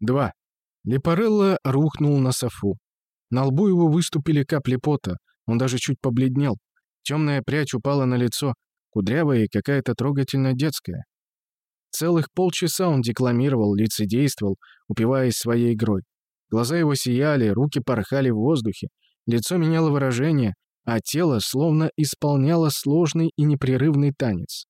2. Лепарелло рухнул на софу. На лбу его выступили капли пота, он даже чуть побледнел. Темная прядь упала на лицо, кудрявая и какая-то трогательно детская. Целых полчаса он декламировал, лицедействовал, упиваясь своей игрой. Глаза его сияли, руки порхали в воздухе, лицо меняло выражение, а тело словно исполняло сложный и непрерывный танец.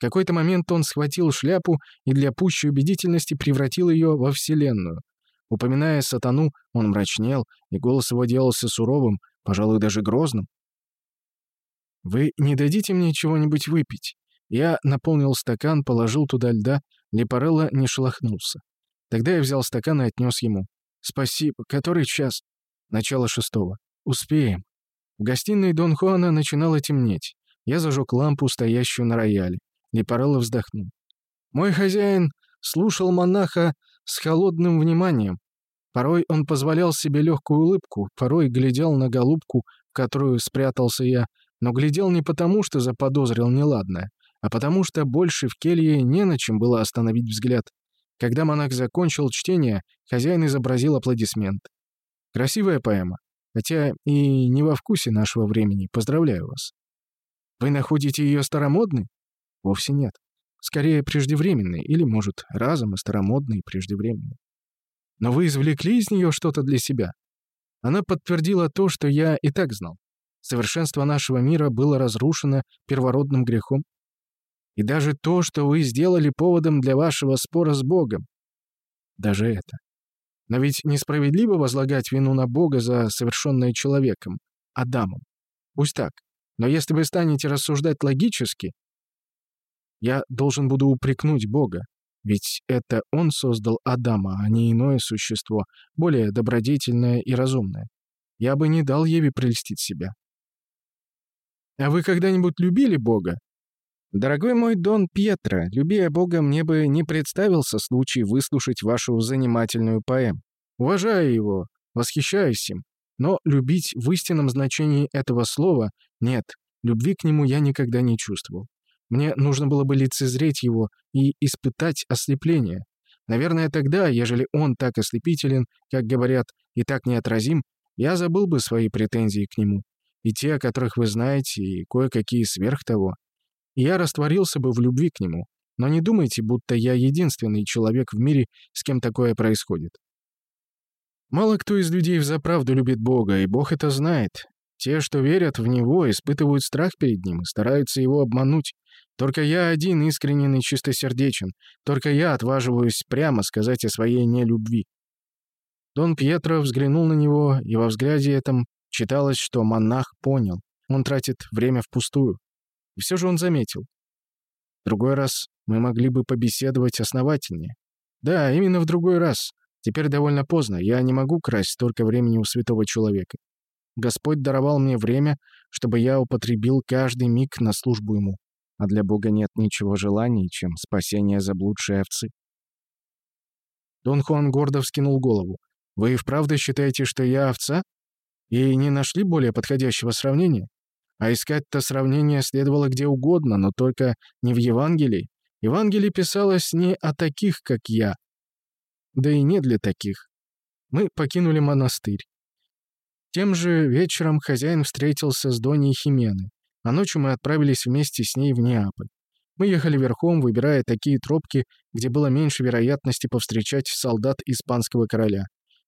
В какой-то момент он схватил шляпу и для пущей убедительности превратил ее во Вселенную. Упоминая сатану, он мрачнел, и голос его делался суровым, пожалуй, даже грозным. «Вы не дадите мне чего-нибудь выпить?» Я наполнил стакан, положил туда льда, Лепарелло не шелохнулся. Тогда я взял стакан и отнес ему. «Спасибо. Который час?» «Начало шестого. Успеем». В гостиной Дон Хуана начинало темнеть. Я зажег лампу, стоящую на рояле. Лепарелло вздохнул. Мой хозяин слушал монаха с холодным вниманием. Порой он позволял себе легкую улыбку, порой глядел на голубку, в которую спрятался я, но глядел не потому, что заподозрил неладное, а потому что больше в келье не на чем было остановить взгляд. Когда монах закончил чтение, хозяин изобразил аплодисмент. Красивая поэма, хотя и не во вкусе нашего времени, поздравляю вас. Вы находите ее старомодной? Вовсе нет. Скорее, преждевременной, или, может, разом и старомодной и преждевременной. Но вы извлекли из нее что-то для себя. Она подтвердила то, что я и так знал. Совершенство нашего мира было разрушено первородным грехом. И даже то, что вы сделали поводом для вашего спора с Богом. Даже это. Но ведь несправедливо возлагать вину на Бога за совершенное человеком, Адамом. Пусть так. Но если вы станете рассуждать логически, я должен буду упрекнуть Бога. Ведь это Он создал Адама, а не иное существо, более добродетельное и разумное. Я бы не дал Еве прельстить себя. А вы когда-нибудь любили Бога? Дорогой мой Дон Пьетро, любя Бога, мне бы не представился случай выслушать вашу занимательную поэму. Уважаю его, восхищаюсь им, но любить в истинном значении этого слова нет, любви к нему я никогда не чувствовал. Мне нужно было бы лицезреть его и испытать ослепление. Наверное, тогда, ежели он так ослепителен, как говорят, и так неотразим, я забыл бы свои претензии к нему. И те, о которых вы знаете, и кое-какие сверх того. И я растворился бы в любви к нему. Но не думайте, будто я единственный человек в мире, с кем такое происходит. Мало кто из людей взаправду любит Бога, и Бог это знает. Те, что верят в Него, испытывают страх перед Ним и стараются Его обмануть. Только я один искренен и чистосердечен. Только я отваживаюсь прямо сказать о своей нелюбви». Дон Пьетро взглянул на него, и во взгляде этом читалось, что монах понял. Он тратит время впустую. И все же он заметил. В другой раз мы могли бы побеседовать основательнее. Да, именно в другой раз. Теперь довольно поздно, я не могу красть столько времени у святого человека. Господь даровал мне время, чтобы я употребил каждый миг на службу Ему. А для Бога нет ничего желаний, чем спасение заблудшей овцы. Дон Хуан гордо вскинул голову. «Вы и вправду считаете, что я овца? И не нашли более подходящего сравнения? А искать-то сравнение следовало где угодно, но только не в Евангелии. Евангелие писалось не о таких, как я. Да и не для таких. Мы покинули монастырь. Тем же вечером хозяин встретился с Доней Хименой, а ночью мы отправились вместе с ней в Неаполь. Мы ехали верхом, выбирая такие тропки, где было меньше вероятности повстречать солдат испанского короля.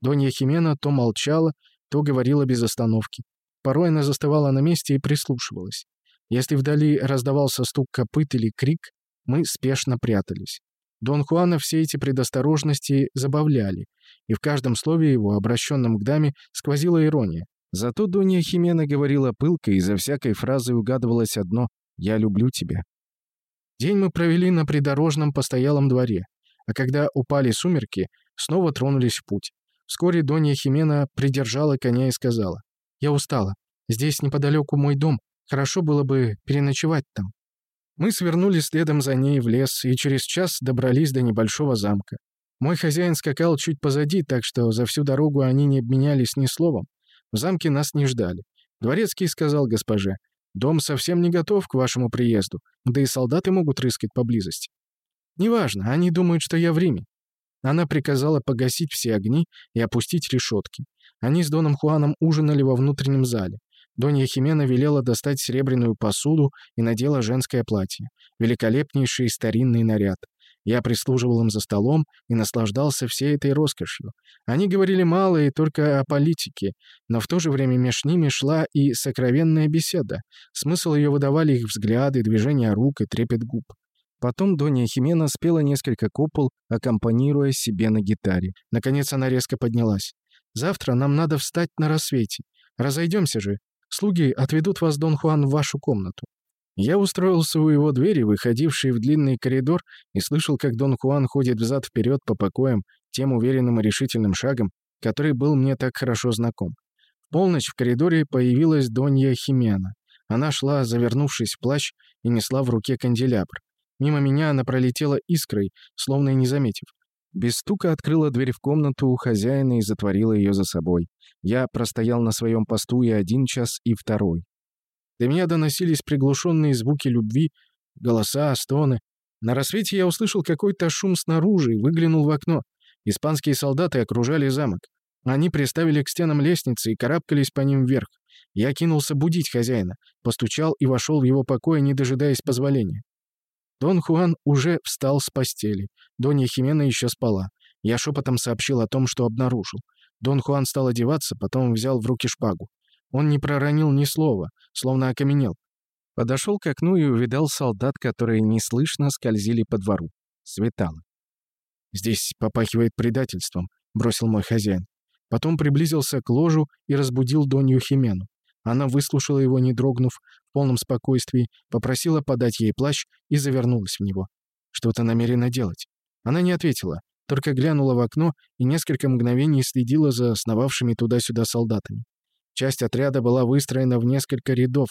Донья Химена то молчала, то говорила без остановки. Порой она застывала на месте и прислушивалась. Если вдали раздавался стук копыт или крик, мы спешно прятались. Дон Хуана все эти предосторожности забавляли, и в каждом слове его, обращенном к даме, сквозила ирония. Зато Донья Химена говорила пылко, и за всякой фразой угадывалось одно «Я люблю тебя». День мы провели на придорожном постоялом дворе, а когда упали сумерки, снова тронулись в путь. Вскоре Донья Химена придержала коня и сказала «Я устала. Здесь неподалеку мой дом. Хорошо было бы переночевать там». Мы свернули следом за ней в лес и через час добрались до небольшого замка. Мой хозяин скакал чуть позади, так что за всю дорогу они не обменялись ни словом. В замке нас не ждали. Дворецкий сказал госпоже, «Дом совсем не готов к вашему приезду, да и солдаты могут рыскать поблизости». «Неважно, они думают, что я в Риме». Она приказала погасить все огни и опустить решетки. Они с Доном Хуаном ужинали во внутреннем зале. Донья Химена велела достать серебряную посуду и надела женское платье. Великолепнейший старинный наряд. Я прислуживал им за столом и наслаждался всей этой роскошью. Они говорили мало и только о политике, но в то же время меж ними шла и сокровенная беседа. Смысл ее выдавали их взгляды, движения рук и трепет губ. Потом Донья Химена спела несколько купол, аккомпанируя себе на гитаре. Наконец она резко поднялась. «Завтра нам надо встать на рассвете. Разойдемся же. Слуги отведут вас, Дон Хуан, в вашу комнату». Я устроился у его двери, выходившей в длинный коридор, и слышал, как Дон Хуан ходит взад-вперед по покоям тем уверенным и решительным шагом, который был мне так хорошо знаком. В полночь в коридоре появилась Донья Химена. Она шла, завернувшись в плащ, и несла в руке канделябр. Мимо меня она пролетела искрой, словно и не заметив. Без стука открыла дверь в комнату у хозяина и затворила ее за собой. Я простоял на своем посту и один час, и второй. До меня доносились приглушенные звуки любви, голоса, стоны. На рассвете я услышал какой-то шум снаружи и выглянул в окно. Испанские солдаты окружали замок. Они приставили к стенам лестницы и карабкались по ним вверх. Я кинулся будить хозяина, постучал и вошел в его покой, не дожидаясь позволения. Дон Хуан уже встал с постели. Донья Химена еще спала. Я шепотом сообщил о том, что обнаружил. Дон Хуан стал одеваться, потом взял в руки шпагу. Он не проронил ни слова, словно окаменел. Подошел к окну и увидал солдат, которые неслышно скользили по двору. Светало. «Здесь попахивает предательством», — бросил мой хозяин. Потом приблизился к ложу и разбудил Донью Химену. Она выслушала его, не дрогнув, полном спокойствии, попросила подать ей плащ и завернулась в него. Что-то намерена делать. Она не ответила, только глянула в окно и несколько мгновений следила за сновавшими туда-сюда солдатами. Часть отряда была выстроена в несколько рядов,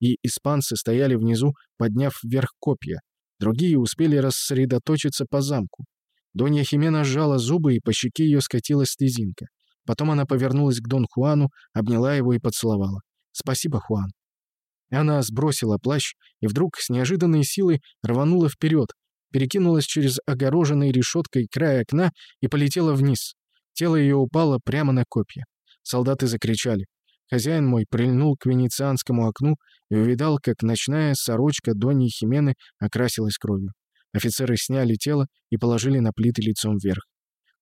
и испанцы стояли внизу, подняв вверх копья. Другие успели рассредоточиться по замку. Донья Химена сжала зубы, и по щеке ее скатилась слезинка. Потом она повернулась к Дон Хуану, обняла его и поцеловала. «Спасибо, Хуан». Она сбросила плащ и вдруг с неожиданной силой рванула вперед, перекинулась через огороженный решеткой край окна и полетела вниз. Тело ее упало прямо на копья. Солдаты закричали. Хозяин мой прильнул к венецианскому окну и увидал, как ночная сорочка Доньи Химены окрасилась кровью. Офицеры сняли тело и положили на плиты лицом вверх.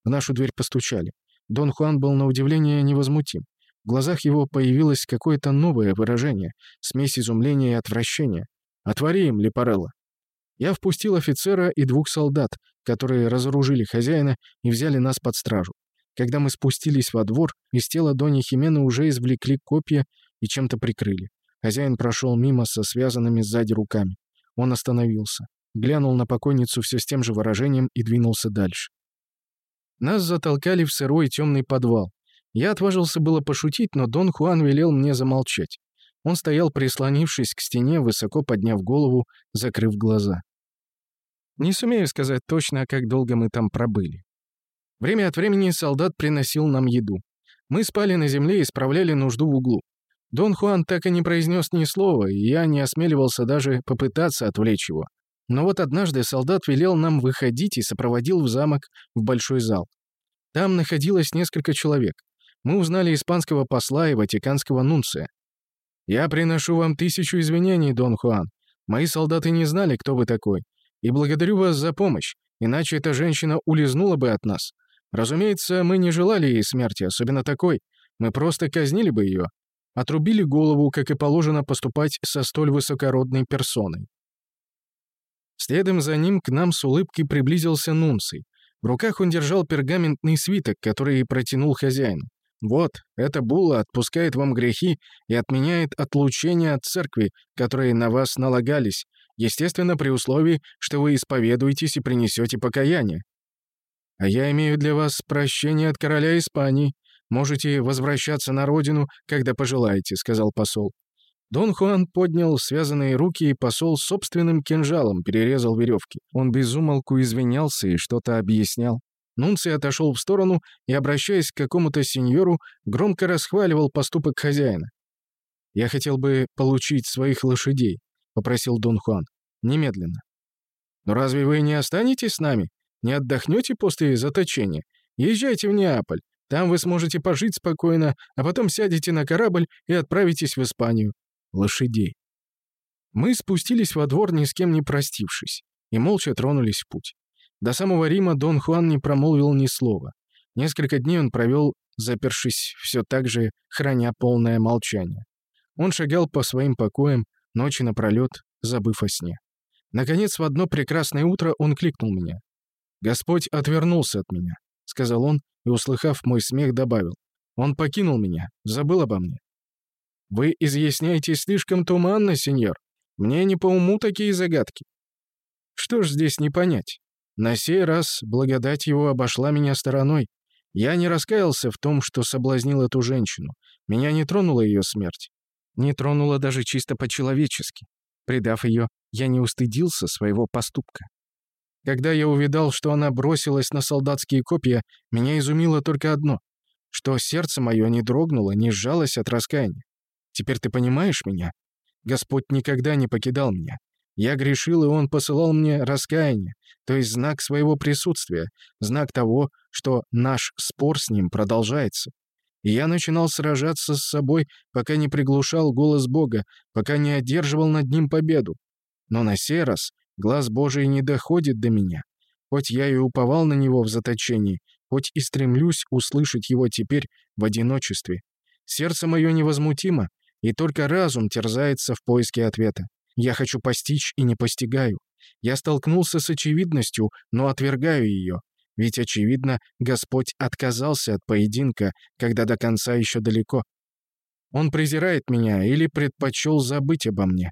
В нашу дверь постучали. Дон Хуан был на удивление невозмутим. В глазах его появилось какое-то новое выражение, смесь изумления и отвращения. «Отвори им, Лепарелло!» Я впустил офицера и двух солдат, которые разоружили хозяина и взяли нас под стражу. Когда мы спустились во двор, из тела Дони Химены уже извлекли копья и чем-то прикрыли. Хозяин прошел мимо со связанными сзади руками. Он остановился, глянул на покойницу все с тем же выражением и двинулся дальше. Нас затолкали в сырой темный подвал. Я отважился было пошутить, но Дон Хуан велел мне замолчать. Он стоял, прислонившись к стене, высоко подняв голову, закрыв глаза. Не сумею сказать точно, как долго мы там пробыли. Время от времени солдат приносил нам еду. Мы спали на земле и справляли нужду в углу. Дон Хуан так и не произнес ни слова, и я не осмеливался даже попытаться отвлечь его. Но вот однажды солдат велел нам выходить и сопроводил в замок в большой зал. Там находилось несколько человек. Мы узнали испанского посла и ватиканского нунция. «Я приношу вам тысячу извинений, Дон Хуан. Мои солдаты не знали, кто вы такой. И благодарю вас за помощь, иначе эта женщина улизнула бы от нас. Разумеется, мы не желали ей смерти, особенно такой. Мы просто казнили бы ее. Отрубили голову, как и положено поступать со столь высокородной персоной. Следом за ним к нам с улыбкой приблизился Нунций. В руках он держал пергаментный свиток, который протянул хозяин. «Вот, эта булла отпускает вам грехи и отменяет отлучение от церкви, которые на вас налагались, естественно, при условии, что вы исповедуетесь и принесете покаяние. А я имею для вас прощение от короля Испании. Можете возвращаться на родину, когда пожелаете», — сказал посол. Дон Хуан поднял связанные руки, и посол собственным кинжалом перерезал веревки. Он безумолку извинялся и что-то объяснял. Нунций отошел в сторону и, обращаясь к какому-то сеньору, громко расхваливал поступок хозяина. «Я хотел бы получить своих лошадей», — попросил Дон Хуан. «Немедленно». «Но разве вы не останетесь с нами?» Не отдохнете после заточения? Езжайте в Неаполь. Там вы сможете пожить спокойно, а потом сядете на корабль и отправитесь в Испанию. Лошадей. Мы спустились во двор, ни с кем не простившись, и молча тронулись в путь. До самого Рима Дон Хуан не промолвил ни слова. Несколько дней он провел, запершись, все так же, храня полное молчание. Он шагал по своим покоям, ночи напролет, забыв о сне. Наконец, в одно прекрасное утро он кликнул меня. «Господь отвернулся от меня», — сказал он, и, услыхав мой смех, добавил. «Он покинул меня, забыл обо мне». «Вы изъясняете слишком туманно, сеньор. Мне не по уму такие загадки». «Что ж здесь не понять? На сей раз благодать его обошла меня стороной. Я не раскаялся в том, что соблазнил эту женщину. Меня не тронула ее смерть. Не тронула даже чисто по-человечески. Предав ее, я не устыдился своего поступка. Когда я увидал, что она бросилась на солдатские копья, меня изумило только одно — что сердце мое не дрогнуло, не сжалось от раскаяния. Теперь ты понимаешь меня? Господь никогда не покидал меня. Я грешил, и Он посылал мне раскаяние, то есть знак своего присутствия, знак того, что наш спор с Ним продолжается. И я начинал сражаться с собой, пока не приглушал голос Бога, пока не одерживал над Ним победу. Но на сей раз глаз Божий не доходит до меня. Хоть я и уповал на Него в заточении, хоть и стремлюсь услышать Его теперь в одиночестве. Сердце мое невозмутимо, и только разум терзается в поиске ответа. Я хочу постичь и не постигаю. Я столкнулся с очевидностью, но отвергаю ее. Ведь, очевидно, Господь отказался от поединка, когда до конца еще далеко. Он презирает меня или предпочел забыть обо мне.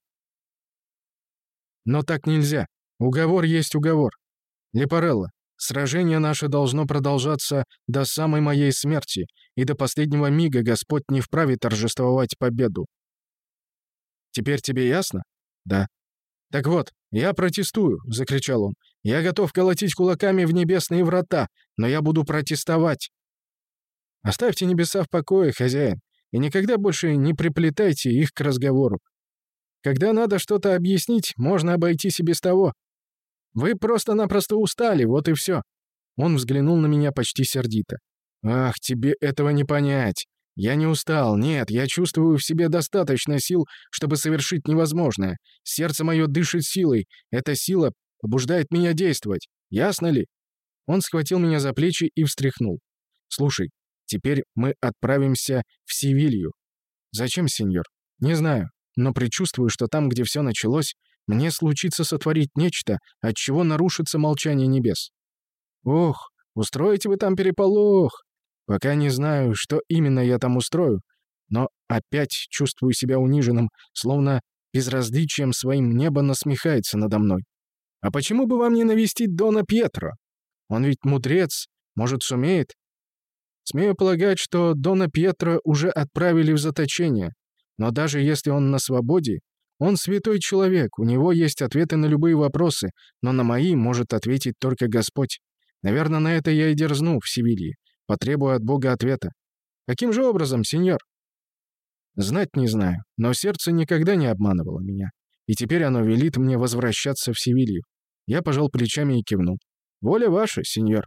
Но так нельзя. Уговор есть уговор. Лепарелло, сражение наше должно продолжаться до самой моей смерти, и до последнего мига Господь не вправе торжествовать победу. Теперь тебе ясно? «Да». «Так вот, я протестую», — закричал он. «Я готов колотить кулаками в небесные врата, но я буду протестовать». «Оставьте небеса в покое, хозяин, и никогда больше не приплетайте их к разговору. Когда надо что-то объяснить, можно обойтись и без того. Вы просто-напросто устали, вот и все». Он взглянул на меня почти сердито. «Ах, тебе этого не понять. Я не устал, нет, я чувствую в себе достаточно сил, чтобы совершить невозможное. Сердце мое дышит силой. Эта сила побуждает меня действовать. Ясно ли? Он схватил меня за плечи и встряхнул. Слушай, теперь мы отправимся в Севилью. Зачем, сеньор? Не знаю, но предчувствую, что там, где все началось, мне случится сотворить нечто, от чего нарушится молчание небес. Ох, устроите вы там переполох. Пока не знаю, что именно я там устрою, но опять чувствую себя униженным, словно безразличием своим небо насмехается надо мной. А почему бы вам не навестить Дона Пьетро? Он ведь мудрец, может, сумеет? Смею полагать, что Дона Пьетро уже отправили в заточение, но даже если он на свободе, он святой человек, у него есть ответы на любые вопросы, но на мои может ответить только Господь. Наверное, на это я и дерзну в Севилье. Потребую от Бога ответа. Каким же образом, сеньор? Знать не знаю, но сердце никогда не обманывало меня. И теперь оно велит мне возвращаться в Севилью. Я пожал плечами и кивнул. Воля ваша, сеньор.